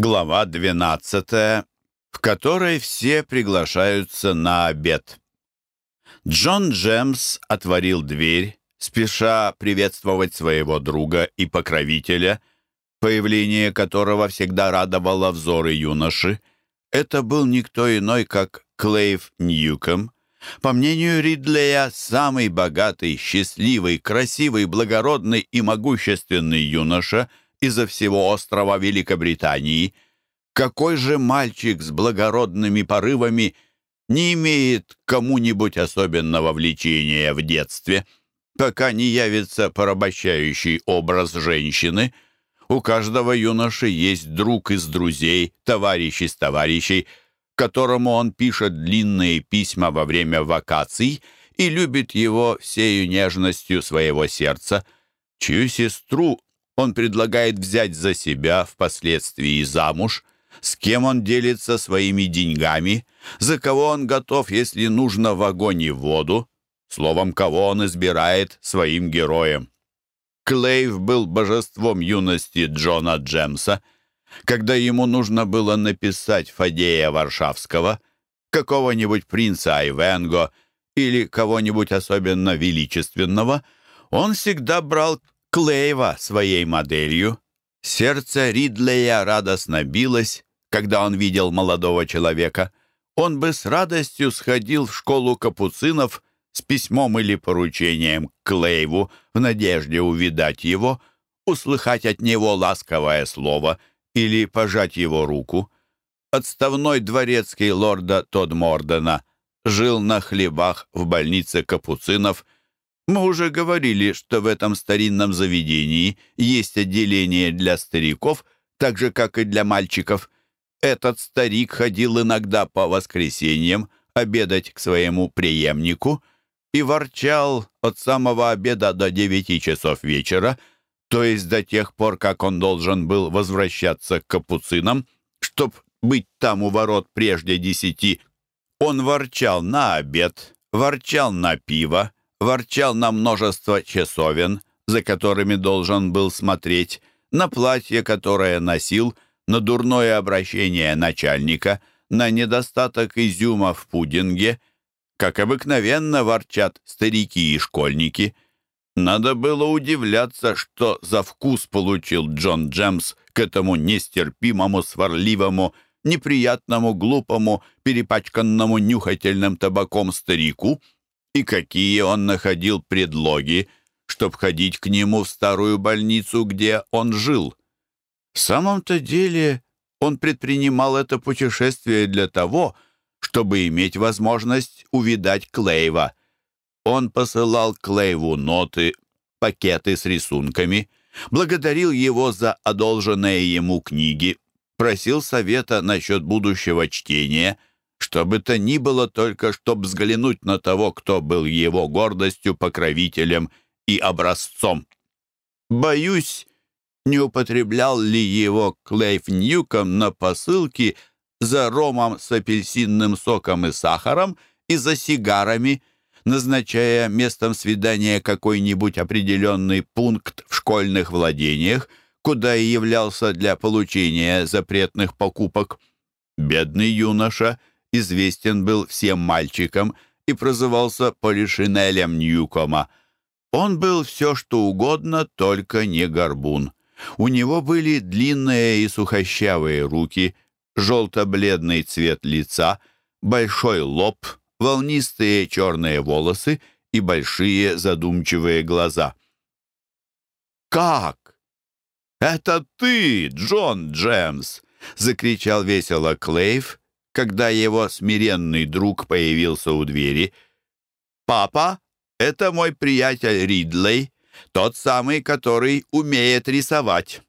Глава 12, в которой все приглашаются на обед. Джон Джемс отворил дверь, спеша приветствовать своего друга и покровителя, появление которого всегда радовало взоры юноши. Это был никто иной, как Клейв Ньюком, по мнению Ридлея, самый богатый, счастливый, красивый, благородный и могущественный юноша — изо всего острова Великобритании. Какой же мальчик с благородными порывами не имеет кому-нибудь особенного влечения в детстве, пока не явится порабощающий образ женщины? У каждого юноши есть друг из друзей, товарищ из товарищей, которому он пишет длинные письма во время вакаций и любит его всею нежностью своего сердца, чью сестру он предлагает взять за себя, впоследствии замуж, с кем он делится своими деньгами, за кого он готов, если нужно, в огонь и в воду, словом, кого он избирает своим героем. Клейв был божеством юности Джона Джемса. Когда ему нужно было написать Фадея Варшавского, какого-нибудь принца Айвенго или кого-нибудь особенно величественного, он всегда брал Клейва своей моделью. Сердце Ридлея радостно билось, когда он видел молодого человека. Он бы с радостью сходил в школу капуцинов с письмом или поручением к Клейву в надежде увидать его, услыхать от него ласковое слово или пожать его руку. Отставной дворецкий лорда Тодмордена жил на хлебах в больнице капуцинов – мы уже говорили, что в этом старинном заведении есть отделение для стариков, так же, как и для мальчиков. Этот старик ходил иногда по воскресеньям обедать к своему преемнику и ворчал от самого обеда до девяти часов вечера, то есть до тех пор, как он должен был возвращаться к капуцинам, чтоб быть там у ворот прежде десяти. Он ворчал на обед, ворчал на пиво, ворчал на множество часовен, за которыми должен был смотреть, на платье, которое носил, на дурное обращение начальника, на недостаток изюма в пудинге. Как обыкновенно ворчат старики и школьники. Надо было удивляться, что за вкус получил Джон Джемс к этому нестерпимому, сварливому, неприятному, глупому, перепачканному нюхательным табаком старику — и какие он находил предлоги, чтобы ходить к нему в старую больницу, где он жил. В самом-то деле он предпринимал это путешествие для того, чтобы иметь возможность увидать Клейва. Он посылал Клейву ноты, пакеты с рисунками, благодарил его за одолженные ему книги, просил совета насчет будущего чтения — что бы то ни было только, чтобы взглянуть на того, кто был его гордостью, покровителем и образцом. Боюсь, не употреблял ли его Клейф Ньюком на посылке за ромом с апельсинным соком и сахаром и за сигарами, назначая местом свидания какой-нибудь определенный пункт в школьных владениях, куда и являлся для получения запретных покупок. Бедный юноша известен был всем мальчикам и прозывался Полишинелем Ньюкома. Он был все, что угодно, только не горбун. У него были длинные и сухощавые руки, желто-бледный цвет лица, большой лоб, волнистые черные волосы и большие задумчивые глаза. «Как? Это ты, Джон Джемс!» — закричал весело Клейв, когда его смиренный друг появился у двери. «Папа, это мой приятель Ридлей, тот самый, который умеет рисовать».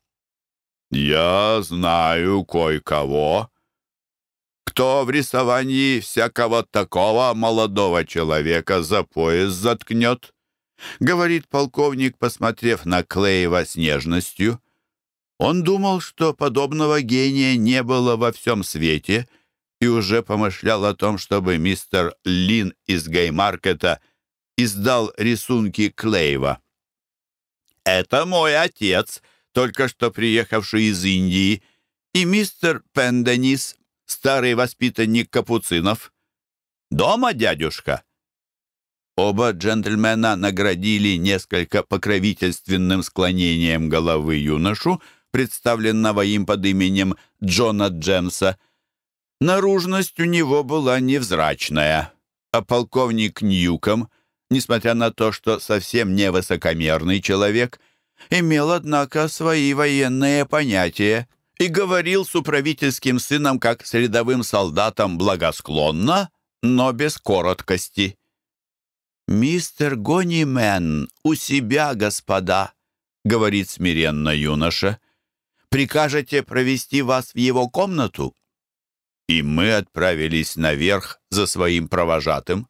«Я знаю кое-кого», кто в рисовании всякого такого молодого человека за пояс заткнет?» — говорит полковник, посмотрев на Клеева с нежностью. Он думал, что подобного гения не было во всем свете — и уже помышлял о том, чтобы мистер Лин из Геймаркета издал рисунки Клейва. «Это мой отец, только что приехавший из Индии, и мистер Пенденис, старый воспитанник капуцинов. Дома, дядюшка?» Оба джентльмена наградили несколько покровительственным склонением головы юношу, представленного им под именем Джона Джемса. Наружность у него была невзрачная, а полковник Ньюком, несмотря на то, что совсем не высокомерный человек, имел, однако, свои военные понятия и говорил с управительским сыном как с рядовым солдатом благосклонно, но без короткости. «Мистер Гонимен у себя, господа», — говорит смиренно юноша. «Прикажете провести вас в его комнату?» И мы отправились наверх за своим провожатым.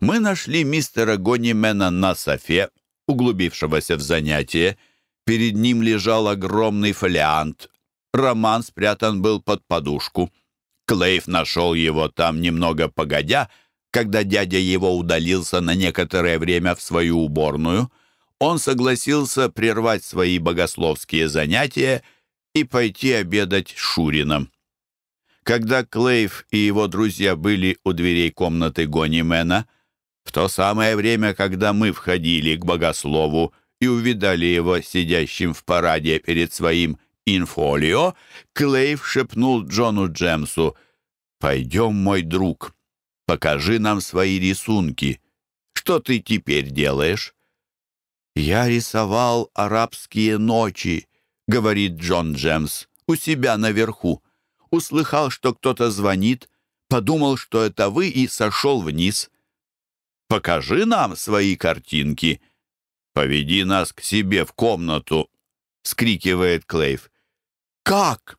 Мы нашли мистера Гонимена на софе, углубившегося в занятие. Перед ним лежал огромный фолиант. Роман спрятан был под подушку. Клейв нашел его там немного погодя — когда дядя его удалился на некоторое время в свою уборную, он согласился прервать свои богословские занятия и пойти обедать с Шурином. Когда Клейв и его друзья были у дверей комнаты Гонимена, в то самое время, когда мы входили к богослову и увидали его сидящим в параде перед своим инфолио, Клейв шепнул Джону Джемсу «Пойдем, мой друг, Покажи нам свои рисунки. Что ты теперь делаешь?» «Я рисовал арабские ночи», — говорит Джон Джемс, — «у себя наверху. Услыхал, что кто-то звонит, подумал, что это вы, и сошел вниз. Покажи нам свои картинки. Поведи нас к себе в комнату», — скрикивает Клейв. «Как?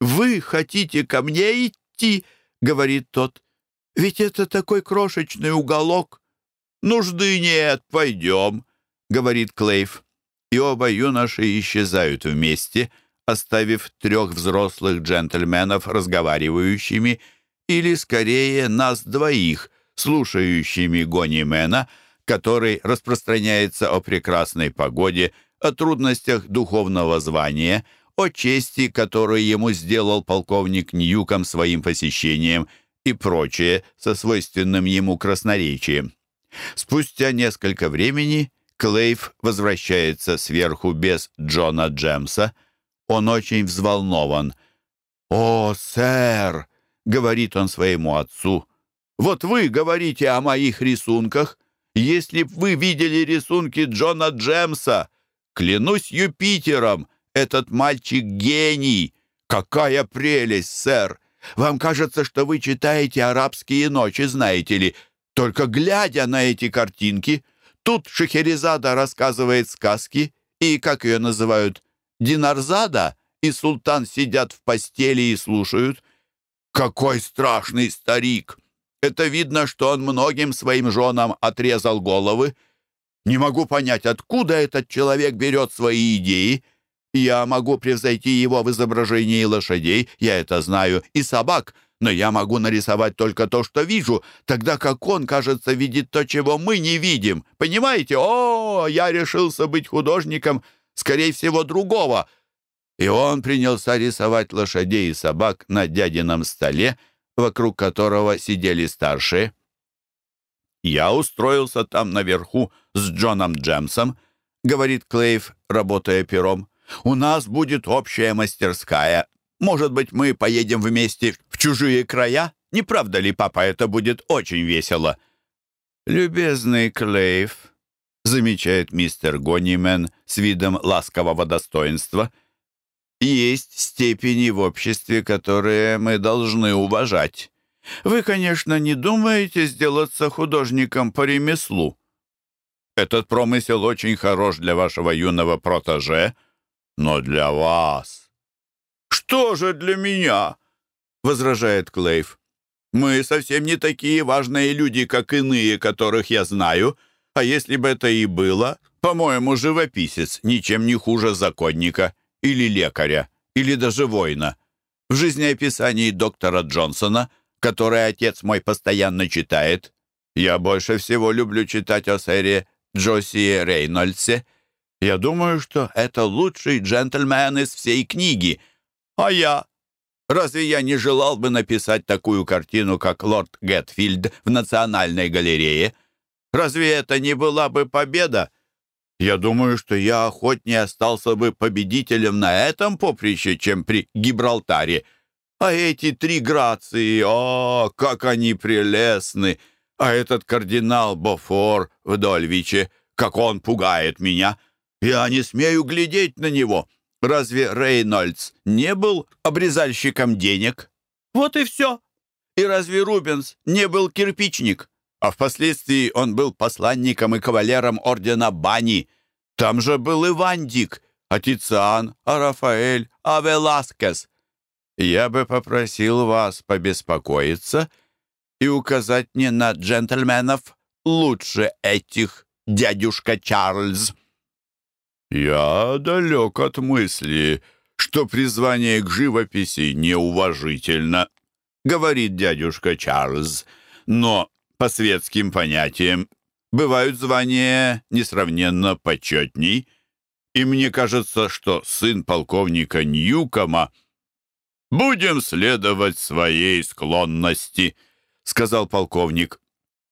Вы хотите ко мне идти?» — говорит тот. Ведь это такой крошечный уголок. Нужды нет, пойдем, — говорит Клейв. И оба юноши исчезают вместе, оставив трех взрослых джентльменов разговаривающими, или, скорее, нас двоих, слушающими Гонимена, который распространяется о прекрасной погоде, о трудностях духовного звания, о чести, которую ему сделал полковник Ньюком своим посещением — и прочее со свойственным ему красноречием. Спустя несколько времени Клейв возвращается сверху без Джона Джемса. Он очень взволнован. «О, сэр!» — говорит он своему отцу. «Вот вы говорите о моих рисунках. Если б вы видели рисунки Джона Джемса, клянусь Юпитером, этот мальчик гений! Какая прелесть, сэр! Вам кажется, что вы читаете арабские ночи, знаете ли. Только глядя на эти картинки, тут Шахерезада рассказывает сказки, и, как ее называют, Динарзада и Султан сидят в постели и слушают. Какой страшный старик! Это видно, что он многим своим женам отрезал головы. Не могу понять, откуда этот человек берет свои идеи, я могу превзойти его в изображении лошадей, я это знаю, и собак, но я могу нарисовать только то, что вижу, тогда как он, кажется, видит то, чего мы не видим. Понимаете? О, я решился быть художником, скорее всего, другого. И он принялся рисовать лошадей и собак на дядином столе, вокруг которого сидели старшие. Я устроился там наверху с Джоном Джемсом, говорит Клейв, работая пером. У нас будет общая мастерская. Может быть, мы поедем вместе в чужие края? Не правда ли, папа, это будет очень весело?» «Любезный Клейв», — замечает мистер Гонимен с видом ласкового достоинства, «есть степени в обществе, которые мы должны уважать. Вы, конечно, не думаете сделаться художником по ремеслу. Этот промысел очень хорош для вашего юного протеже, но для вас... Что же для меня? Возражает Клейв. Мы совсем не такие важные люди, как иные, которых я знаю. А если бы это и было, по-моему, живописец ничем не хуже законника или лекаря, или даже воина. В жизнеописании доктора Джонсона, которое отец мой постоянно читает, я больше всего люблю читать о сэре Джосии Рейнольдсе, я думаю, что это лучший джентльмен из всей книги. А я? Разве я не желал бы написать такую картину, как лорд Гетфилд в Национальной галерее? Разве это не была бы победа? Я думаю, что я охотнее остался бы победителем на этом поприще, чем при Гибралтаре. А эти три грации, о, как они прелестны! А этот кардинал Бофор в Дольвиче, как он пугает меня! Я не смею глядеть на него. Разве Рейнольдс не был обрезальщиком денег? Вот и все. И разве Рубенс не был кирпичник? А впоследствии он был посланником и кавалером ордена Бани. Там же был и Ван Дик, а Тициан, Рафаэль, а. Я бы попросил вас побеспокоиться и указать мне на джентльменов лучше этих, дядюшка Чарльз. «Я далек от мысли, что призвание к живописи неуважительно», — говорит дядюшка Чарльз. «Но по светским понятиям бывают звания несравненно почетней, и мне кажется, что сын полковника Ньюкома «Будем следовать своей склонности», — сказал полковник.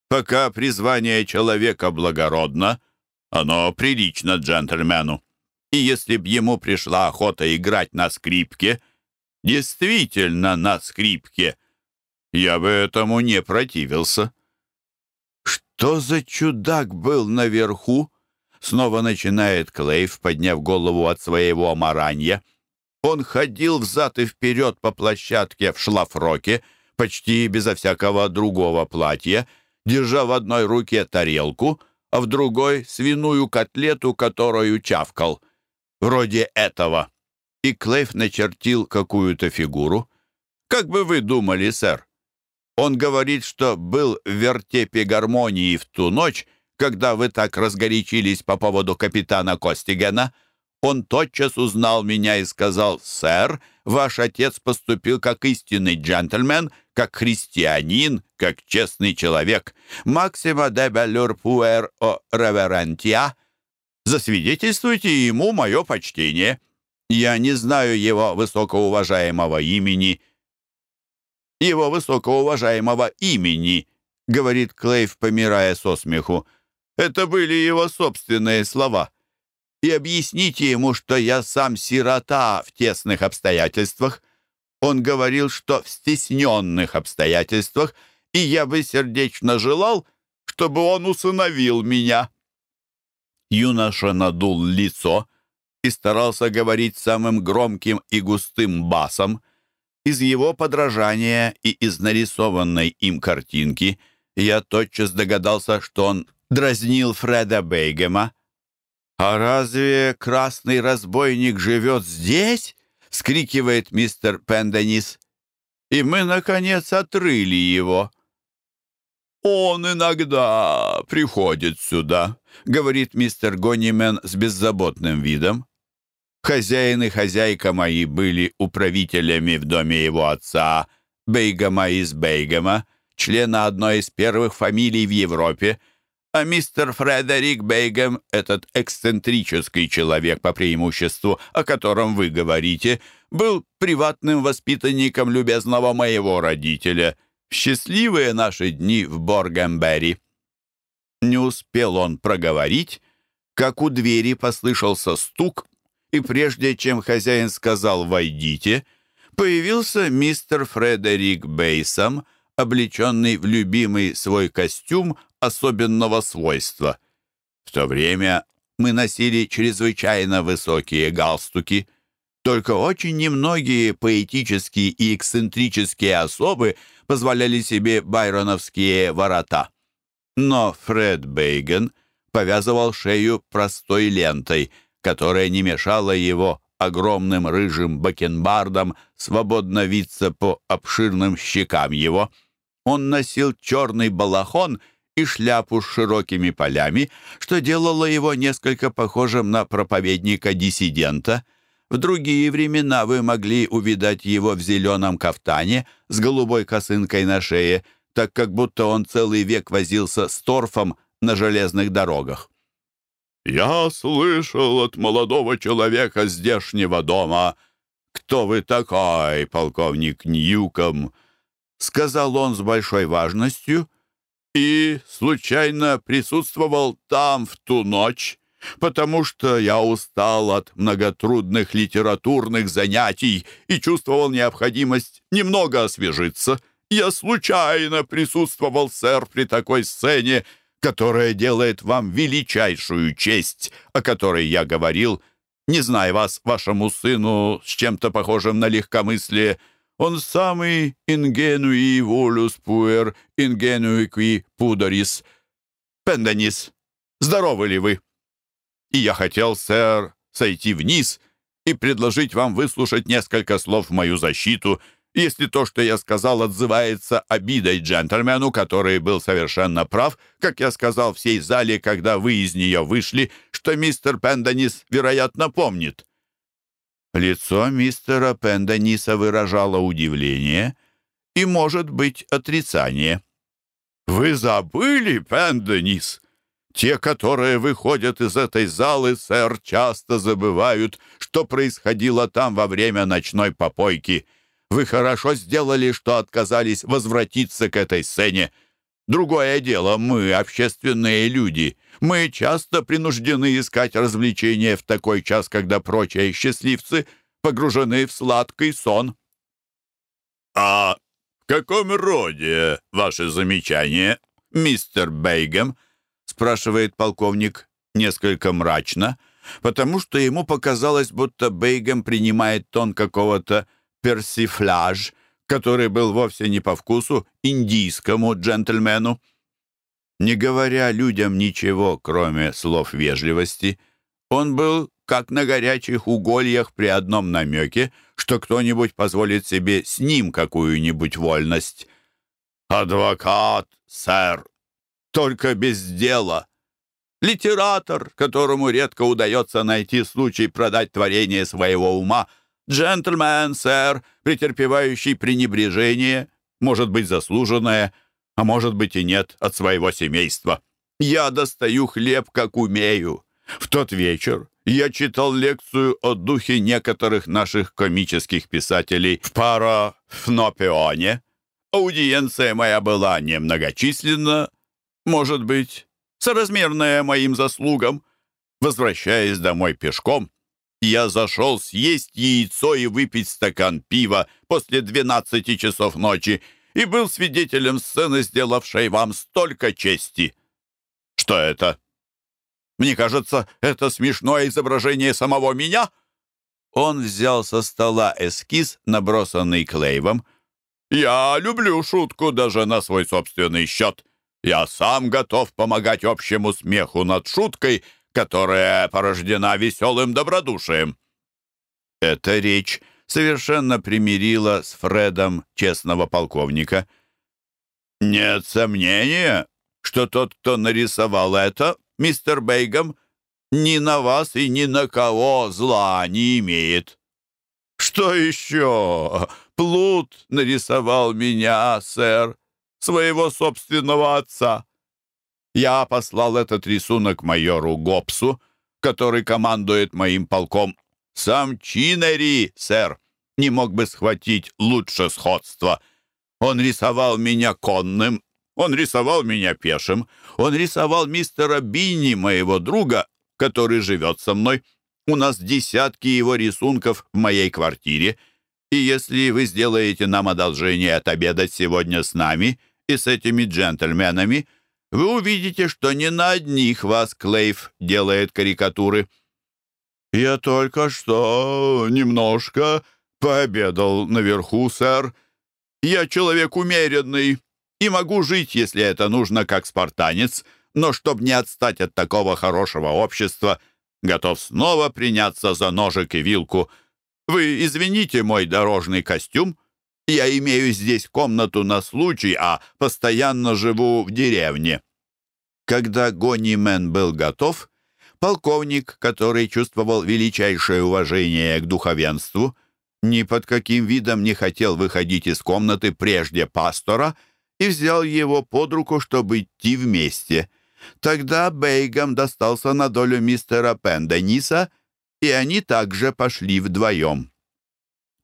«Пока призвание человека благородно, — оно прилично джентльмену. И если б ему пришла охота играть на скрипке, действительно на скрипке, я бы этому не противился. Что за чудак был наверху? Снова начинает Клейв, подняв голову от своего маранья. Он ходил взад и вперед по площадке в шлафроке, почти безо всякого другого платья, держа в одной руке тарелку — а в другой — свиную котлету, которую чавкал. Вроде этого. И Клейф начертил какую-то фигуру. Как бы вы думали, сэр? Он говорит, что был в вертепе гармонии в ту ночь, когда вы так разгорячились по поводу капитана Костигена. Он тотчас узнал меня и сказал, «Сэр, ваш отец поступил как истинный джентльмен, как христианин, как честный человек. Максима де белюр пуэр о реверентия. Засвидетельствуйте ему мое почтение. Я не знаю его высокоуважаемого имени. Его высокоуважаемого имени, говорит Клейв, помирая со смеху. Это были его собственные слова. И объясните ему, что я сам сирота в тесных обстоятельствах, он говорил, что в стесненных обстоятельствах, и я бы сердечно желал, чтобы он усыновил меня. Юноша надул лицо и старался говорить самым громким и густым басом. Из его подражания и из нарисованной им картинки я тотчас догадался, что он дразнил Фреда Бейгема. «А разве красный разбойник живет здесь?» — скрикивает мистер Пенденис. «И мы, наконец, отрыли его». «Он иногда приходит сюда», — говорит мистер Гонимен с беззаботным видом. Хозяин и хозяйка мои были управителями в доме его отца, Бейгама из Бейгама, члена одной из первых фамилий в Европе, а мистер Фредерик Бейгем, этот эксцентрический человек по преимуществу, о котором вы говорите, был приватным воспитанником любезного моего родителя. Счастливые наши дни в Боргембери. Не успел он проговорить, как у двери послышался стук, и прежде чем хозяин сказал «войдите», появился мистер Фредерик Бейсом, облеченный в любимый свой костюм особенного свойства. В то время мы носили чрезвычайно высокие галстуки. Только очень немногие поэтические и эксцентрические особы позволяли себе байроновские ворота. Но Фред Бейген повязывал шею простой лентой, которая не мешала его огромным рыжим бакенбардом свободно виться по обширным щекам его. Он носил черный балахон и шляпу с широкими полями, что делало его несколько похожим на проповедника-диссидента. В другие времена вы могли увидать его в зеленом кафтане с голубой косынкой на шее, так как будто он целый век возился с торфом на железных дорогах. «Я слышал от молодого человека здешнего дома, кто вы такой, полковник Ньюком?» — сказал он с большой важностью. «И случайно присутствовал там в ту ночь, потому что я устал от многотрудных литературных занятий и чувствовал необходимость немного освежиться. Я случайно присутствовал, сэр, при такой сцене, которая делает вам величайшую честь, о которой я говорил, не зная вас, вашему сыну, с чем-то похожим на легкомыслие. Он самый ингенуи волюс пуэр, ингенуи пудорис. Пенденис, здоровы ли вы?» И я хотел, сэр, сойти вниз и предложить вам выслушать несколько слов в мою защиту, если то, что я сказал, отзывается обидой джентльмену, который был совершенно прав, как я сказал всей зале, когда вы из нее вышли, что мистер Пенденис, вероятно, помнит». Лицо мистера Пендениса выражало удивление и, может быть, отрицание. «Вы забыли, Пенденис?» Те, которые выходят из этой залы, сэр, часто забывают, что происходило там во время ночной попойки. Вы хорошо сделали, что отказались возвратиться к этой сцене. Другое дело, мы общественные люди. Мы часто принуждены искать развлечения в такой час, когда прочие счастливцы погружены в сладкий сон. «А в каком роде ваше замечание, мистер Бейгем?» спрашивает полковник несколько мрачно, потому что ему показалось, будто Бейгем принимает тон какого-то персифляж, который был вовсе не по вкусу индийскому джентльмену. Не говоря людям ничего, кроме слов вежливости, он был как на горячих угольях при одном намеке, что кто-нибудь позволит себе с ним какую-нибудь вольность. «Адвокат, сэр, только без дела. Литератор, которому редко удается найти случай продать творение своего ума. Джентльмен, сэр, претерпевающий пренебрежение, может быть, заслуженное, а может быть и нет, от своего семейства. Я достаю хлеб, как умею. В тот вечер я читал лекцию о духе некоторых наших комических писателей в парафнопеоне. Аудиенция моя была немногочисленна, может быть, соразмерная моим заслугам. Возвращаясь домой пешком, я зашел съесть яйцо и выпить стакан пива после 12 часов ночи и был свидетелем сцены, сделавшей вам столько чести. Что это? Мне кажется, это смешное изображение самого меня. Он взял со стола эскиз, набросанный клейвом. Я люблю шутку даже на свой собственный счет. Я сам готов помогать общему смеху над шуткой, которая порождена веселым добродушием». Эта речь совершенно примирила с Фредом честного полковника. «Нет сомнения, что тот, кто нарисовал это, мистер Бейгам, ни на вас и ни на кого зла не имеет». «Что еще? Плут нарисовал меня, сэр, своего собственного отца. Я послал этот рисунок майору Гопсу, который командует моим полком. Сам Чинери, сэр, не мог бы схватить лучше сходства. Он рисовал меня конным, он рисовал меня пешим, он рисовал мистера Бинни, моего друга, который живет со мной. У нас десятки его рисунков в моей квартире, и если вы сделаете нам одолжение отобедать сегодня с нами — и с этими джентльменами, вы увидите, что не на одних вас Клейв делает карикатуры. Я только что немножко пообедал наверху, сэр. Я человек умеренный и могу жить, если это нужно, как спартанец, но чтобы не отстать от такого хорошего общества, готов снова приняться за ножик и вилку. Вы извините мой дорожный костюм, я имею здесь комнату на случай, а постоянно живу в деревне». Когда Гонимен был готов, полковник, который чувствовал величайшее уважение к духовенству, ни под каким видом не хотел выходить из комнаты прежде пастора и взял его под руку, чтобы идти вместе. Тогда Бейгам достался на долю мистера Пендениса, и они также пошли вдвоем.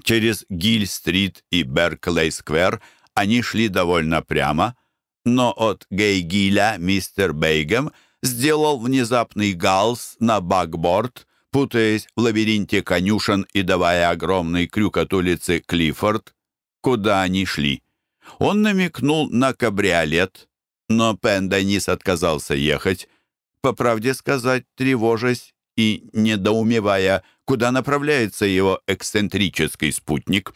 Через Гиль-стрит и Берклей-сквер они шли довольно прямо, но от Гейгиля мистер Бейгем сделал внезапный галс на бакборд, путаясь в лабиринте конюшен и давая огромный крюк от улицы Клиффорд, куда они шли. Он намекнул на кабриолет, но Пенденис отказался ехать, по правде сказать, тревожась и недоумевая, куда направляется его эксцентрический спутник.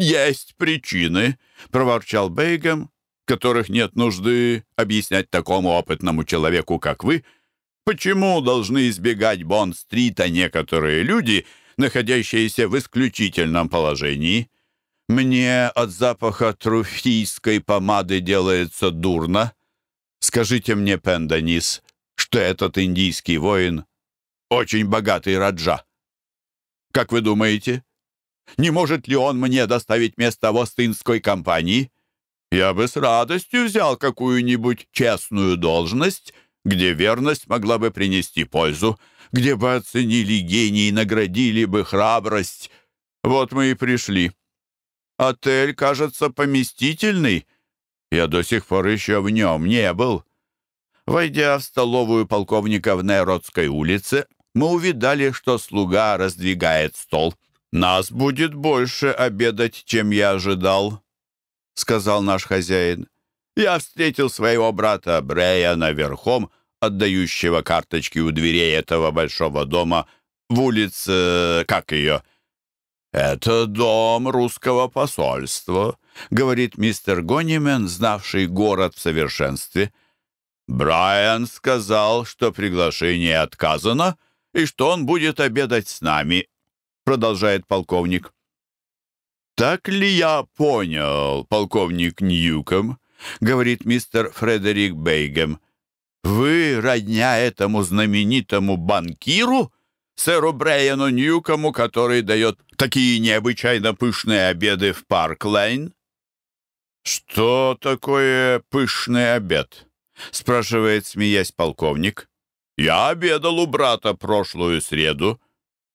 «Есть причины», — проворчал Бейгем, «которых нет нужды объяснять такому опытному человеку, как вы, почему должны избегать Бонд-стрита некоторые люди, находящиеся в исключительном положении. Мне от запаха труфийской помады делается дурно. Скажите мне, Пенденис, что этот индийский воин очень богатый Раджа. Как вы думаете, не может ли он мне доставить место в Остинской компании? Я бы с радостью взял какую-нибудь честную должность, где верность могла бы принести пользу, где бы оценили гений и наградили бы храбрость. Вот мы и пришли. Отель, кажется, поместительный. Я до сих пор еще в нем не был. Войдя в столовую полковника в Неродской улице, мы увидали, что слуга раздвигает стол. «Нас будет больше обедать, чем я ожидал», — сказал наш хозяин. «Я встретил своего брата Бреяна верхом, отдающего карточки у дверей этого большого дома в улице... как ее?» «Это дом русского посольства», — говорит мистер Гонимен, знавший город в совершенстве. «Брайан сказал, что приглашение отказано, и что он будет обедать с нами», — продолжает полковник. «Так ли я понял, полковник Ньюком?» — говорит мистер Фредерик Бейгем. «Вы родня этому знаменитому банкиру, сэру Брайану Ньюкому, который дает такие необычайно пышные обеды в Парк-Лейн?» «Что такое пышный обед?» — спрашивает, смеясь полковник. Я обедал у брата прошлую среду,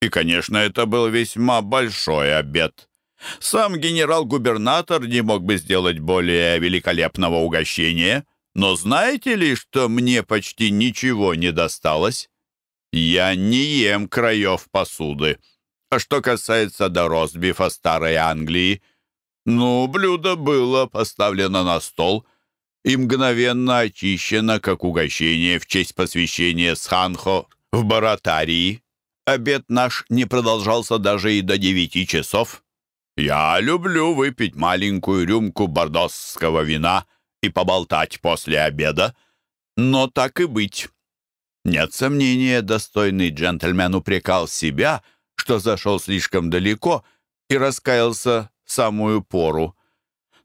и, конечно, это был весьма большой обед. Сам генерал-губернатор не мог бы сделать более великолепного угощения, но знаете ли, что мне почти ничего не досталось? Я не ем краев посуды. А что касается до ростбифа старой Англии, ну, блюдо было поставлено на стол — и мгновенно очищена как угощение в честь посвящения Сханхо в Баратарии. Обед наш не продолжался даже и до девяти часов. Я люблю выпить маленькую рюмку бордосского вина и поболтать после обеда, но так и быть. Нет сомнения, достойный джентльмен упрекал себя, что зашел слишком далеко и раскаялся в самую пору.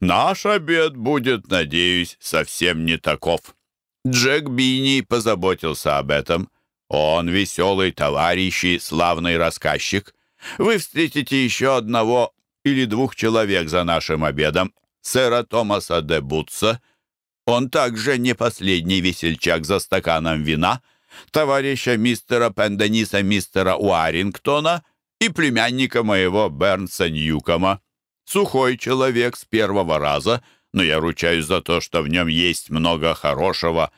Наш обед будет, надеюсь, совсем не таков. Джек Бини позаботился об этом. Он веселый товарищ и славный рассказчик. Вы встретите еще одного или двух человек за нашим обедом. Сэра Томаса де Бутса. Он также не последний весельчак за стаканом вина. Товарища мистера Пендениса мистера Уарингтона и племянника моего Бернса Ньюкома. Сухой человек с первого раза, но я ручаюсь за то, что в нем есть много хорошего,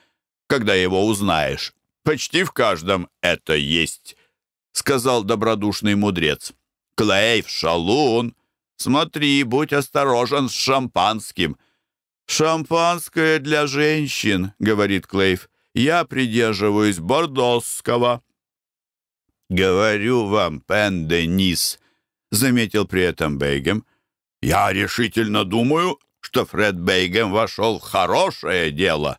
когда его узнаешь. Почти в каждом это есть, — сказал добродушный мудрец. Клейв, шалун, смотри, будь осторожен с шампанским. «Шампанское для женщин», — говорит Клейв. «Я придерживаюсь бордосского». «Говорю вам, Пен Денис», — заметил при этом Бейгем, — я решительно думаю, что Фред Бейгем вошел в хорошее дело.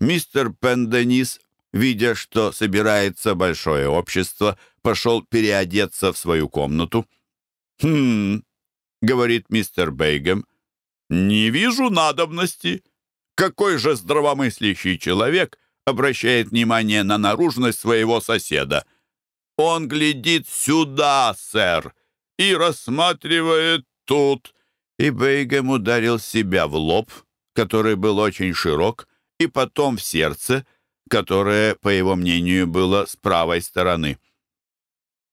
Мистер Пенденис, видя, что собирается большое общество, пошел переодеться в свою комнату. «Хм», — говорит мистер Бейгем, — «не вижу надобности. Какой же здравомыслящий человек обращает внимание на наружность своего соседа? Он глядит сюда, сэр, и рассматривает тут!» И Бейгем ударил себя в лоб, который был очень широк, и потом в сердце, которое, по его мнению, было с правой стороны.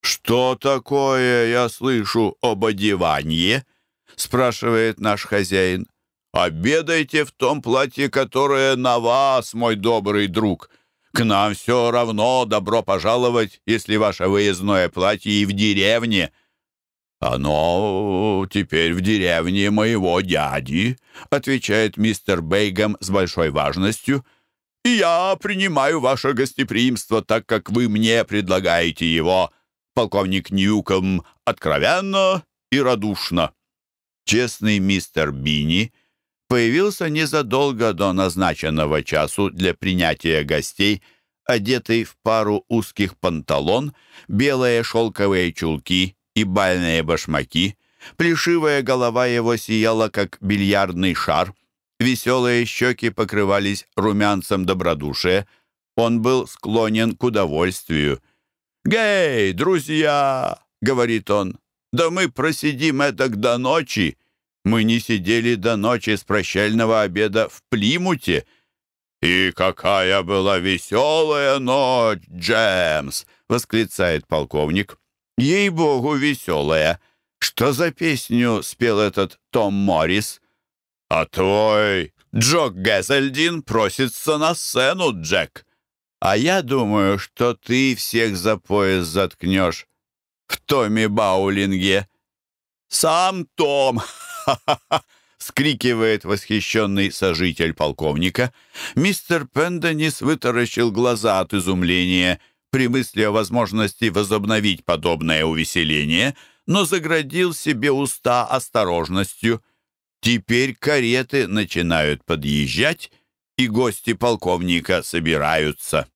«Что такое я слышу об одевании?» — спрашивает наш хозяин. «Обедайте в том платье, которое на вас, мой добрый друг. К нам все равно добро пожаловать, если ваше выездное платье и в деревне». «Оно теперь в деревне моего дяди», — отвечает мистер Бейгам с большой важностью. «И я принимаю ваше гостеприимство, так как вы мне предлагаете его, полковник Ньюком, откровенно и радушно». Честный мистер Бини появился незадолго до назначенного часу для принятия гостей, одетый в пару узких панталон, белые шелковые чулки и бальные башмаки. Плешивая голова его сияла, как бильярдный шар. Веселые щеки покрывались румянцем добродушия. Он был склонен к удовольствию. «Гей, друзья!» — говорит он. «Да мы просидим этак до ночи. Мы не сидели до ночи с прощального обеда в Плимуте». «И какая была веселая ночь, Джемс!» — восклицает полковник. Ей-богу, веселая. Что за песню спел этот Том Моррис? А твой Джок Гезельдин просится на сцену, Джек. А я думаю, что ты всех за пояс заткнешь в Томе Баулинге. Сам Том! Скрикивает восхищенный сожитель полковника. Мистер Пенденис вытаращил глаза от изумления — при мысли о возможности возобновить подобное увеселение, но заградил себе уста осторожностью. Теперь кареты начинают подъезжать, и гости полковника собираются.